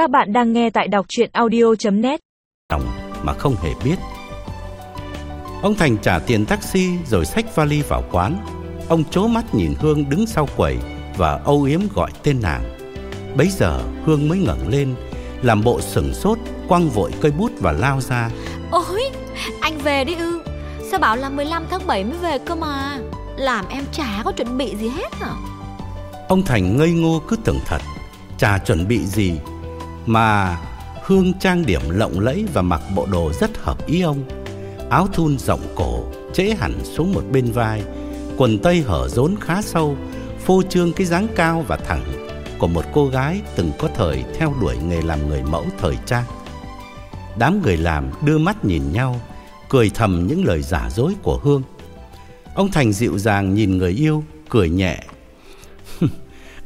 Các bạn đang nghe tại đọc chuyện audio.net lòng mà không hề biết. Ông Thành trả tiền taxi rồi xách vali vào quán. Ông chố mắt nhìn Hương đứng sau quầy và âu yếm gọi tên nàng. Bấy giờ Hương mới ngẩng lên, làm bộ sửng sốt, quăng vội cây bút và lao ra. Ôi, anh về đi ư Sao bảo là 15 tháng 7 mới về cơ mà Làm em chả có chuẩn bị gì hết hả Ông Thành ngây ngô cứ tưởng thật, chả chuẩn bị gì mà Hương trang điểm lộng lẫy và mặc bộ đồ rất hợp ý ông. Áo thun rộng cổ, trễ hẳn xuống một bên vai, quần tây hở rốn khá sâu, phô trương cái dáng cao và thẳng của một cô gái từng có thời theo đuổi nghề làm người mẫu thời trang. Đám người làm đưa mắt nhìn nhau, cười thầm những lời giả dối của Hương. Ông Thành dịu dàng nhìn người yêu, cười nhẹ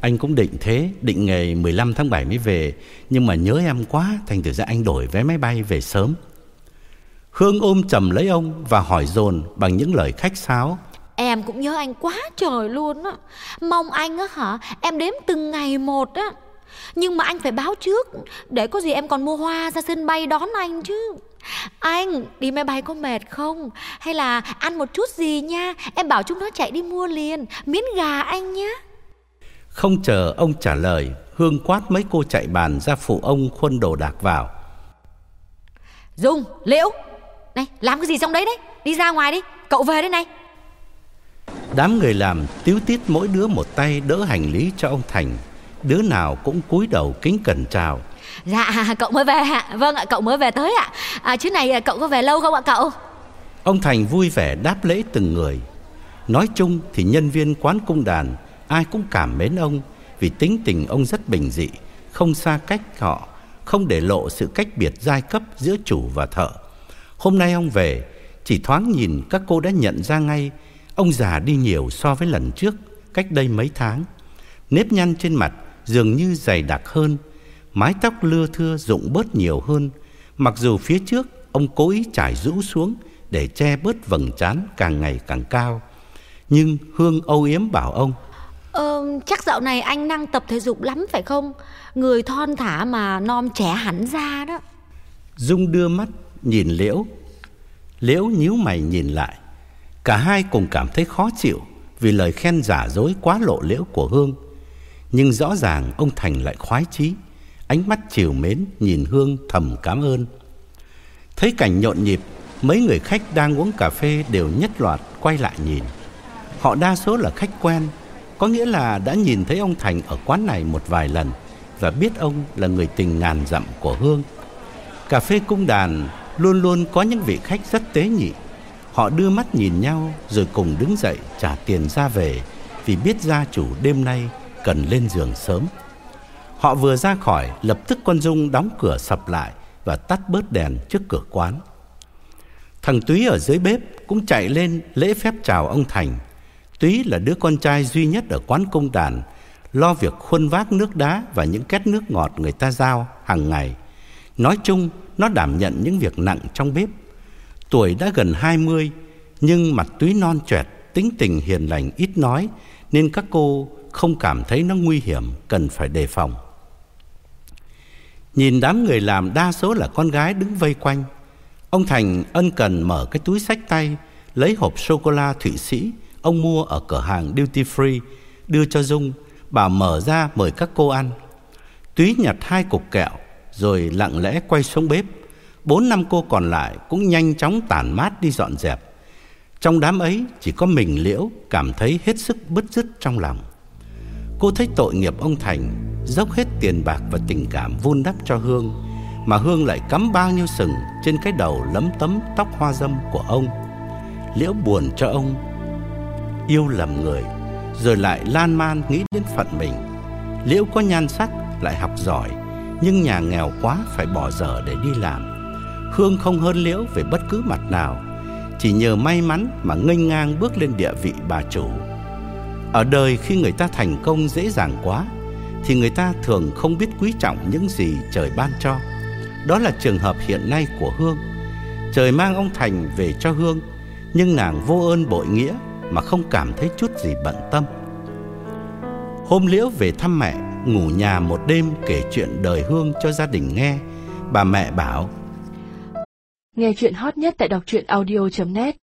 anh cũng định thế, định ngày 15 tháng 7 mới về, nhưng mà nhớ em quá, thành thử ra anh đổi vé máy bay về sớm. Hương ôm chầm lấy ông và hỏi dồn bằng những lời khách sáo. Em cũng nhớ anh quá trời luôn á. Mong anh á hả Em đếm từng ngày một á. Nhưng mà anh phải báo trước Để có gì em còn mua hoa ra sân bay đón anh chứ. Anh đi máy bay có mệt không? Hay là ăn một chút gì nha Em bảo chúng nó chạy đi mua liền Miến gà anh nhé không chờ ông trả lời, Hương quát mấy cô chạy bàn ra phụ ông khuân đồ đạc vào. Dung, Liễu Này làm cái gì trong đấy đấy Đi ra ngoài đi Cậu về đây này Đám người làm tiếu tít mỗi đứa một tay đỡ hành lý cho ông Thành. Đứa nào cũng cúi đầu kính cẩn chào. Dạ cậu mới về ạ Vâng ạ cậu mới về tới ạ à, Chứ này cậu có về lâu không ạ cậu Ông Thành vui vẻ đáp lễ từng người. Nói chung thì nhân viên quán cung đàn ai cũng cảm mến ông vì tính tình ông rất bình dị, không xa cách họ, không để lộ sự cách biệt giai cấp giữa chủ và thợ. Hôm nay ông về, chỉ thoáng nhìn các cô đã nhận ra ngay ông già đi nhiều so với lần trước, cách đây mấy tháng. Nếp nhăn trên mặt dường như dày đặc hơn, mái tóc lưa thưa rụng bớt nhiều hơn, mặc dù phía trước ông cố ý trải rũ xuống để che bớt vầng trán càng ngày càng cao. Nhưng Hương âu yếm bảo ông chắc dạo này anh năng tập thể dục lắm phải không? Người thon thả mà non trẻ hẳn ra đó. Dung đưa mắt nhìn Liễu. Liễu nhíu mày nhìn lại. Cả hai cùng cảm thấy khó chịu vì lời khen giả dối quá lộ liễu của Hương. Nhưng rõ ràng ông Thành lại khoái chí, ánh mắt chiều mến nhìn Hương thầm cảm ơn. Thấy cảnh nhộn nhịp, mấy người khách đang uống cà phê đều nhất loạt quay lại nhìn. Họ đa số là khách quen, có nghĩa là đã nhìn thấy ông Thành ở quán này một vài lần và biết ông là người tình ngàn dặm của Hương. Cà phê cung đàn luôn luôn có những vị khách rất tế nhị. Họ đưa mắt nhìn nhau rồi cùng đứng dậy trả tiền ra về vì biết gia chủ đêm nay cần lên giường sớm. Họ vừa ra khỏi, lập tức con Dung đóng cửa sập lại và tắt bớt đèn trước cửa quán. Thằng Túy ở dưới bếp cũng chạy lên lễ phép chào ông Thành. Túy là đứa con trai duy nhất ở quán công đàn, lo việc khuân vác nước đá và những két nước ngọt người ta giao hàng ngày. Nói chung, nó đảm nhận những việc nặng trong bếp. Tuổi đã gần 20, nhưng mặt Túy non choẹt, tính tình hiền lành ít nói, nên các cô không cảm thấy nó nguy hiểm, cần phải đề phòng. Nhìn đám người làm đa số là con gái đứng vây quanh. Ông Thành ân cần mở cái túi sách tay, lấy hộp sô-cô-la Thụy Sĩ ông mua ở cửa hàng duty free, đưa cho Dung, bà mở ra mời các cô ăn. Túy nhặt hai cục kẹo, rồi lặng lẽ quay xuống bếp. Bốn năm cô còn lại cũng nhanh chóng tản mát đi dọn dẹp. Trong đám ấy chỉ có mình Liễu cảm thấy hết sức bứt rứt trong lòng. Cô thấy tội nghiệp ông Thành dốc hết tiền bạc và tình cảm vun đắp cho Hương, mà Hương lại cắm bao nhiêu sừng trên cái đầu lấm tấm tóc hoa dâm của ông. Liễu buồn cho ông, yêu lầm người, rồi lại lan man nghĩ đến phận mình. Liễu có nhan sắc, lại học giỏi, nhưng nhà nghèo quá phải bỏ dở để đi làm. Hương không hơn Liễu về bất cứ mặt nào, chỉ nhờ may mắn mà nghênh ngang bước lên địa vị bà chủ. Ở đời khi người ta thành công dễ dàng quá thì người ta thường không biết quý trọng những gì trời ban cho. Đó là trường hợp hiện nay của Hương. Trời mang ông Thành về cho Hương, nhưng nàng vô ơn bội nghĩa mà không cảm thấy chút gì bận tâm. Hôm Liễu về thăm mẹ, ngủ nhà một đêm kể chuyện đời Hương cho gia đình nghe. Bà mẹ bảo Nghe chuyện hot nhất tại đọc truyện audio.net